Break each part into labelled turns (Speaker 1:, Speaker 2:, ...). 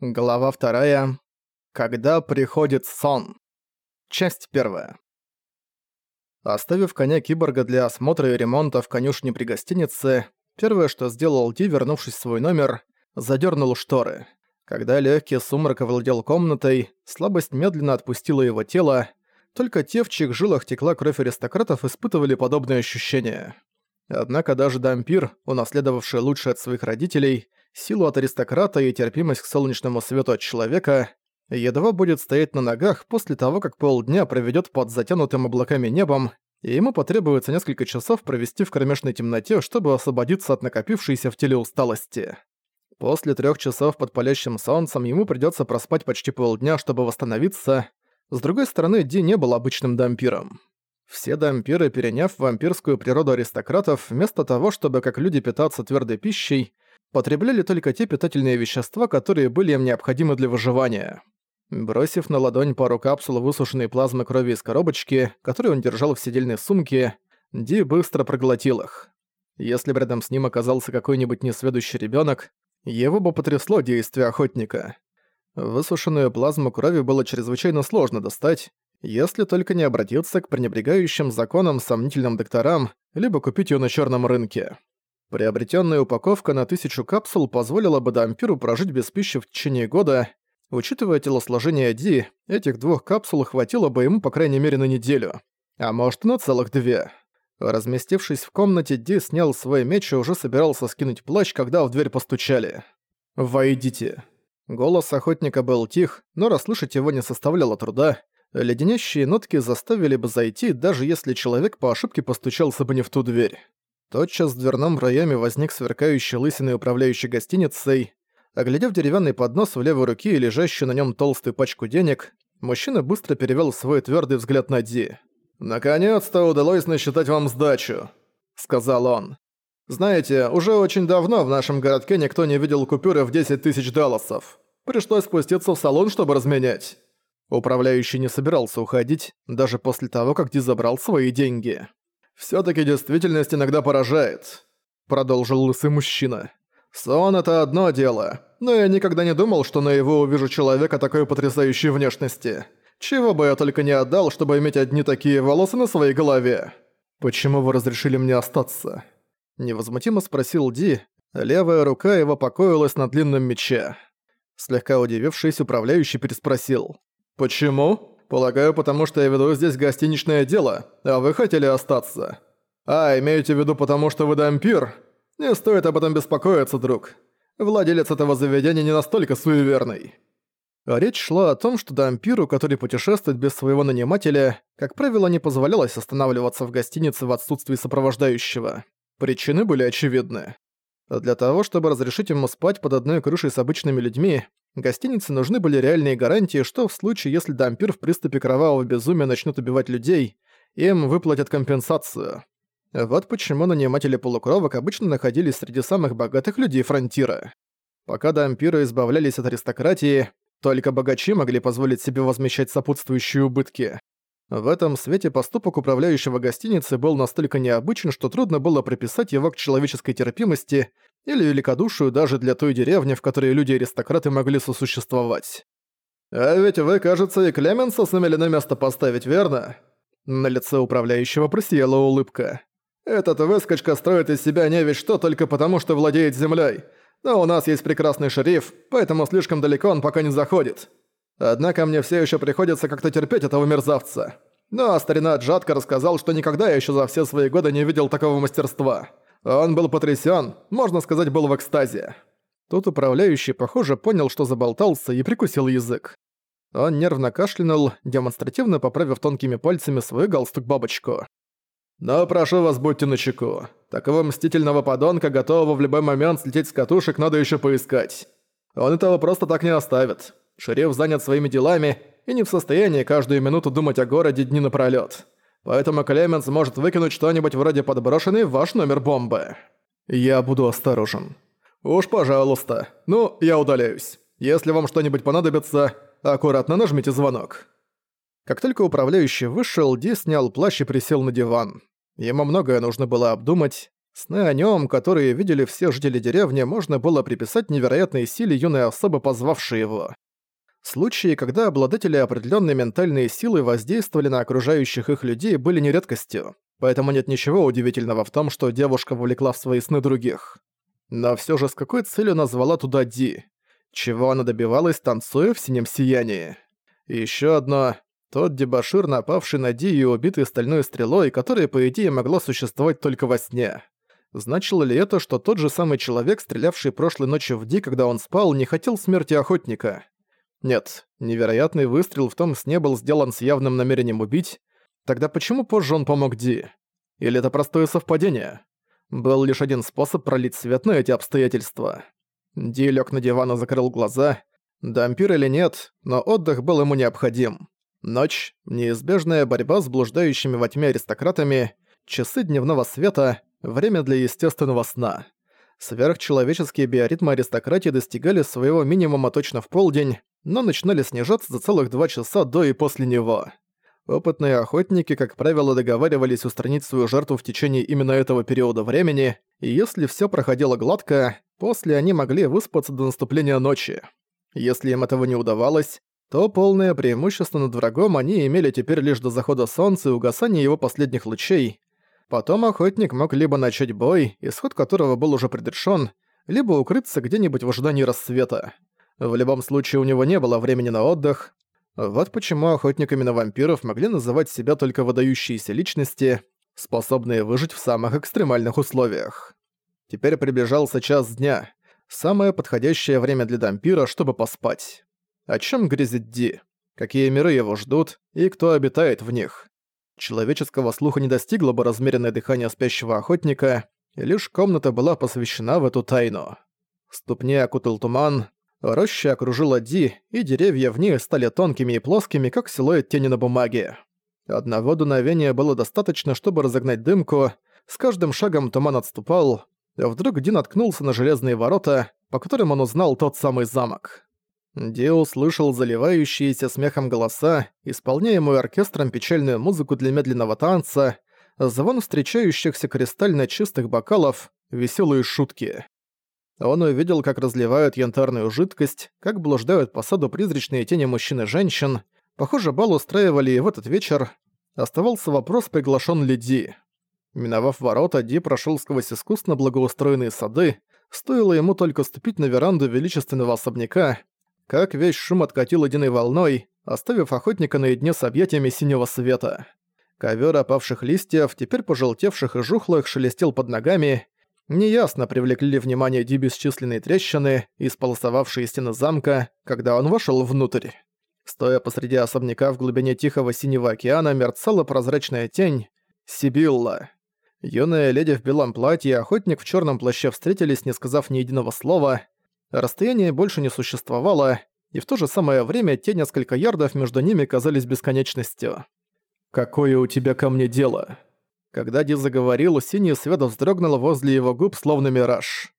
Speaker 1: Глава вторая. Когда приходит сон. Часть первая. Оставив коня киборга для осмотра и ремонта в конюшне при гостинице, первое, что сделал Ди, вернувшись в свой номер, задернул шторы. Когда легкий сумрак овладел комнатой, слабость медленно отпустила его тело, только те, в чьих жилах текла кровь аристократов, испытывали подобные ощущения. Однако даже Дампир, унаследовавший лучшее от своих родителей, силу от аристократа и терпимость к солнечному свету от человека, едва будет стоять на ногах после того, как полдня проведет под затянутым облаками небом, и ему потребуется несколько часов провести в кромешной темноте, чтобы освободиться от накопившейся в теле усталости. После трех часов под палящим солнцем ему придется проспать почти полдня, чтобы восстановиться. С другой стороны, Ди не был обычным дампиром. Все дампиры, переняв вампирскую природу аристократов, вместо того, чтобы как люди питаться твердой пищей, потребляли только те питательные вещества, которые были им необходимы для выживания. Бросив на ладонь пару капсул высушенной плазмы крови из коробочки, которую он держал в сидельной сумке, Ди быстро проглотил их. Если бы рядом с ним оказался какой-нибудь несведущий ребенок, его бы потрясло действие охотника. Высушенную плазму крови было чрезвычайно сложно достать, если только не обратиться к пренебрегающим законам сомнительным докторам, либо купить ее на черном рынке. Приобретенная упаковка на тысячу капсул позволила бы Дампиру прожить без пищи в течение года. Учитывая телосложение Ди, этих двух капсул хватило бы ему по крайней мере на неделю. А может, на целых две. Разместившись в комнате, Ди снял свой меч и уже собирался скинуть плащ, когда в дверь постучали. «Войдите». Голос охотника был тих, но расслышать его не составляло труда. Леденящие нотки заставили бы зайти, даже если человек по ошибке постучался бы не в ту дверь. Тотчас в дверном проеме возник сверкающий лысиной управляющий гостиницей. Оглядев деревянный поднос в левой руке и лежащую на нем толстую пачку денег, мужчина быстро перевел свой твердый взгляд на Ди. «Наконец-то удалось насчитать вам сдачу», — сказал он. «Знаете, уже очень давно в нашем городке никто не видел купюры в 10 тысяч далласов. Пришлось спуститься в салон, чтобы разменять». Управляющий не собирался уходить, даже после того, как Ди забрал свои деньги. «Всё-таки действительность иногда поражает», — продолжил лысый мужчина. «Сон — это одно дело, но я никогда не думал, что на его увижу человека такой потрясающей внешности. Чего бы я только не отдал, чтобы иметь одни такие волосы на своей голове». «Почему вы разрешили мне остаться?» Невозмутимо спросил Ди, левая рука его покоилась на длинном мече. Слегка удивившись, управляющий переспросил. «Почему?» Полагаю, потому что я веду здесь гостиничное дело, а вы хотели остаться. А, имеете в виду потому, что вы дампир? Не стоит об этом беспокоиться, друг. Владелец этого заведения не настолько суеверный». Речь шла о том, что дампиру, который путешествует без своего нанимателя, как правило, не позволялось останавливаться в гостинице в отсутствии сопровождающего. Причины были очевидны. Для того, чтобы разрешить ему спать под одной крышей с обычными людьми, Гостинице нужны были реальные гарантии, что в случае, если дампир в приступе кровавого безумия начнет убивать людей, им выплатят компенсацию. Вот почему наниматели полукровок обычно находились среди самых богатых людей фронтира. Пока дампиры избавлялись от аристократии, только богачи могли позволить себе возмещать сопутствующие убытки. В этом свете поступок управляющего гостиницы был настолько необычен, что трудно было приписать его к человеческой терпимости или великодушию даже для той деревни, в которой люди-аристократы могли сосуществовать. «А ведь вы, кажется, и Клеменса сумели на место поставить, верно?» На лице управляющего просияла улыбка. «Этот выскочка строит из себя не ведь что только потому, что владеет землей. Но у нас есть прекрасный шериф, поэтому слишком далеко он пока не заходит. Однако мне все еще приходится как-то терпеть этого мерзавца. Но старина Джатка рассказал, что никогда еще за все свои годы не видел такого мастерства. Он был потрясен, можно сказать, был в экстазе. Тут управляющий, похоже, понял, что заболтался и прикусил язык. Он нервно кашлянул, демонстративно поправив тонкими пальцами свою галстук-бабочку. «Но прошу вас, будьте начеку. Такого мстительного подонка, готового в любой момент слететь с катушек, надо еще поискать. Он этого просто так не оставит. Шериф занят своими делами и не в состоянии каждую минуту думать о городе дни напролёт. Поэтому Клеменс может выкинуть что-нибудь вроде подброшенный в ваш номер бомбы. Я буду осторожен. Уж пожалуйста. Ну, я удаляюсь. Если вам что-нибудь понадобится, аккуратно нажмите звонок. Как только управляющий вышел, Ди снял плащ и присел на диван. Ему многое нужно было обдумать. Сны о нем, которые видели все жители деревни, можно было приписать невероятной силе юной особы, позвавшей его. Случаи, когда обладатели определенной ментальной силы воздействовали на окружающих их людей, были не редкостью, поэтому нет ничего удивительного в том, что девушка вовлекла в свои сны других. Но все же с какой целью назвала туда Ди? Чего она добивалась, танцуя в синем сиянии? И ещё одно. Тот дебошир, напавший на Ди и убитый стальной стрелой, которая, по идее, могла существовать только во сне. Значило ли это, что тот же самый человек, стрелявший прошлой ночью в Ди, когда он спал, не хотел смерти охотника? Нет, невероятный выстрел в том сне был сделан с явным намерением убить. Тогда почему позже он помог Ди? Или это простое совпадение? Был лишь один способ пролить свет на эти обстоятельства. Ди лег на диван и закрыл глаза. Дампир или нет, но отдых был ему необходим. Ночь, неизбежная борьба с блуждающими во тьме аристократами, часы дневного света, время для естественного сна. Сверхчеловеческие биоритмы аристократии достигали своего минимума точно в полдень, но начинали снижаться за целых два часа до и после него. Опытные охотники, как правило, договаривались устранить свою жертву в течение именно этого периода времени, и если все проходило гладко, после они могли выспаться до наступления ночи. Если им этого не удавалось, то полное преимущество над врагом они имели теперь лишь до захода солнца и угасания его последних лучей. Потом охотник мог либо начать бой, исход которого был уже предрешен, либо укрыться где-нибудь в ожидании рассвета. В любом случае у него не было времени на отдых. Вот почему охотниками на вампиров могли называть себя только выдающиеся личности, способные выжить в самых экстремальных условиях. Теперь приближался час дня. Самое подходящее время для дампира, чтобы поспать. О чем грезит Ди? Какие миры его ждут и кто обитает в них? Человеческого слуха не достигло бы размеренное дыхание спящего охотника, и лишь комната была посвящена в эту тайну. Ступни окутал туман, Роща окружила Ди, и деревья в ней стали тонкими и плоскими, как силуэт тени на бумаге. Одного дуновения было достаточно, чтобы разогнать дымку, с каждым шагом туман отступал, а вдруг Ди наткнулся на железные ворота, по которым он узнал тот самый замок. Ди услышал заливающиеся смехом голоса, исполняемую оркестром печальную музыку для медленного танца, звон встречающихся кристально чистых бокалов, веселые шутки. Он увидел, как разливают янтарную жидкость, как блуждают по саду призрачные тени мужчин и женщин. Похоже, бал устраивали и в этот вечер. Оставался вопрос, приглашен ли Ди. Миновав ворота, Ди прошел сквозь искусно благоустроенные сады. Стоило ему только ступить на веранду величественного особняка, как весь шум откатил единой волной, оставив охотника наедине с объятиями синего света. Ковер опавших листьев, теперь пожелтевших и жухлых, шелестел под ногами, Неясно, привлекли ли внимание Ди бесчисленные трещины, исполосовавшие стены замка, когда он вошел внутрь. Стоя посреди особняка в глубине тихого синего океана мерцала прозрачная тень — Сибилла. Юная леди в белом платье и охотник в черном плаще встретились, не сказав ни единого слова. Расстояние больше не существовало, и в то же самое время те несколько ярдов между ними казались бесконечностью. «Какое у тебя ко мне дело?» Когда Ди заговорил, синий свет вздрогнул возле его губ, словно мираж.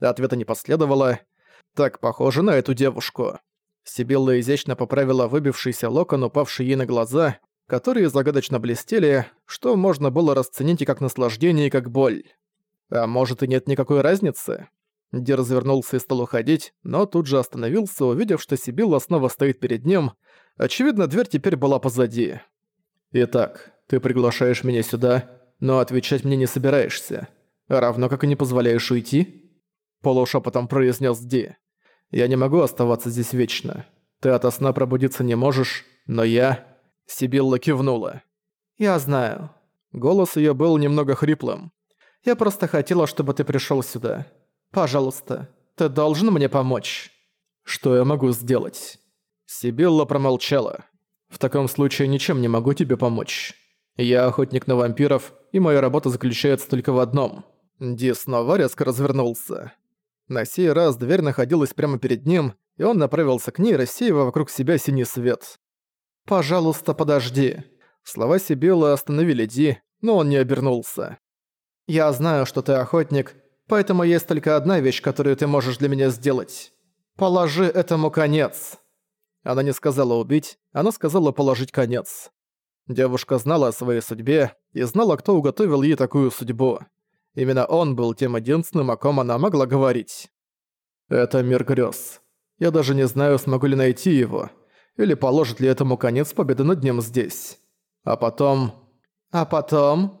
Speaker 1: Ответа не последовало. Так похоже на эту девушку. Сибилла изящно поправила выбившийся локон, упавший ей на глаза, которые загадочно блестели, что можно было расценить и как наслаждение, и как боль. А может и нет никакой разницы? Ди развернулся и стал уходить, но тут же остановился, увидев, что Сибилла снова стоит перед ним. Очевидно, дверь теперь была позади. «Итак, ты приглашаешь меня сюда, но отвечать мне не собираешься. Равно как и не позволяешь уйти?» Полушепотом произнес Ди. «Я не могу оставаться здесь вечно. Ты ото сна пробудиться не можешь, но я...» Сибилла кивнула. «Я знаю». Голос ее был немного хриплым. «Я просто хотела, чтобы ты пришел сюда. Пожалуйста, ты должен мне помочь». «Что я могу сделать?» Сибилла промолчала. В таком случае ничем не могу тебе помочь. Я охотник на вампиров, и моя работа заключается только в одном». Ди снова резко развернулся. На сей раз дверь находилась прямо перед ним, и он направился к ней, рассеивая вокруг себя синий свет. «Пожалуйста, подожди». Слова Сибилла остановили Ди, но он не обернулся. «Я знаю, что ты охотник, поэтому есть только одна вещь, которую ты можешь для меня сделать. Положи этому конец». Она не сказала убить, она сказала положить конец. Девушка знала о своей судьбе и знала, кто уготовил ей такую судьбу. Именно он был тем единственным, о ком она могла говорить. Это мир грёз. Я даже не знаю, смогу ли найти его, или положит ли этому конец победы над ним здесь. А потом... А потом...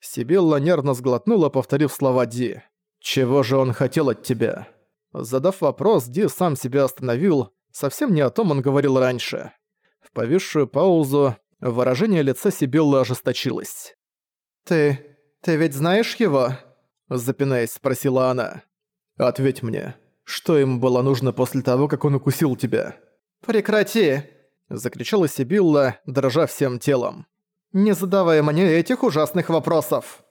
Speaker 1: Сибилла нервно сглотнула, повторив слова Ди. «Чего же он хотел от тебя?» Задав вопрос, Ди сам себя остановил, совсем не о том он говорил раньше. В повисшую паузу выражение лица Сибиллы ожесточилось. «Ты... ты ведь знаешь его?» Запинаясь, спросила она. «Ответь мне, что им было нужно после того, как он укусил тебя?» «Прекрати!» Закричала Сибилла, дрожа всем телом. «Не задавай мне этих ужасных вопросов!»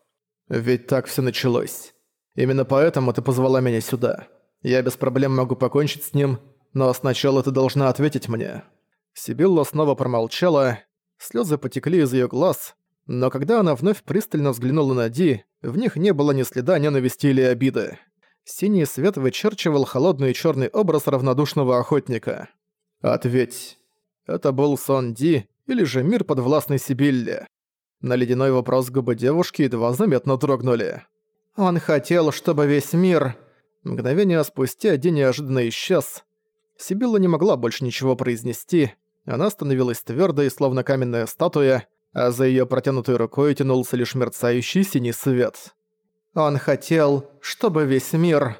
Speaker 1: «Ведь так все началось. Именно поэтому ты позвала меня сюда. Я без проблем могу покончить с ним, но сначала ты должна ответить мне». Сибилла снова промолчала, слезы потекли из ее глаз, но когда она вновь пристально взглянула на Ди, в них не было ни следа ненависти или обиды. Синий свет вычерчивал холодный черный образ равнодушного охотника. «Ответь, это был сон Ди или же мир подвластный Сибилле?» На ледяной вопрос губы девушки едва заметно дрогнули. «Он хотел, чтобы весь мир...» Мгновение спустя Ди неожиданно исчез. Сибилла не могла больше ничего произнести. Она становилась твердой, словно каменная статуя, а за ее протянутой рукой тянулся лишь мерцающий синий свет. «Он хотел, чтобы весь мир...»